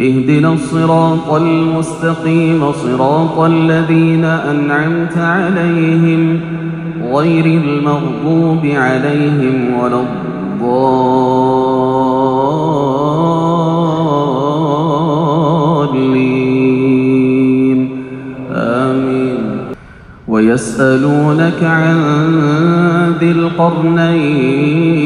اهدنا الصراط المستقيم صراط الذين أنعمت عليهم غير المغضوب عليهم ولا الضالين. آمين. ويسألونك عن ذي القرنين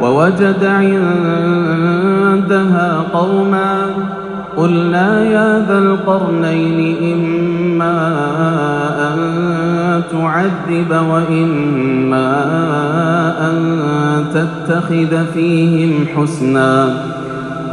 ووجد عندها قوما قلنا يا ذا القرنين إما أن تعذب وإما أن تتخذ فيهم حسنا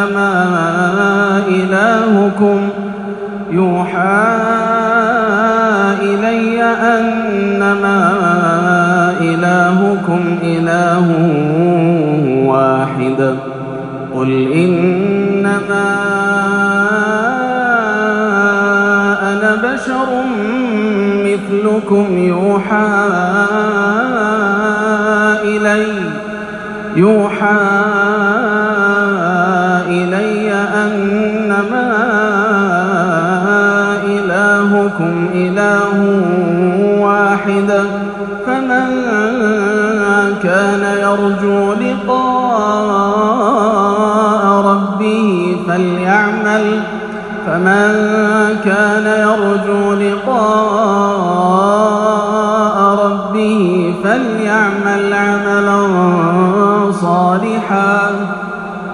أنما إلهكم يوحى إلي أنما إلهكم إله واحد قل إنما أنا بشر مثلكم يوحى إلي يوحى إلي أنما إلهكم إله واحد فمن كان يرجو لقاء ربه فليعمل فمن كان يرجو لقاء ربه فليعمل عملا صالحا.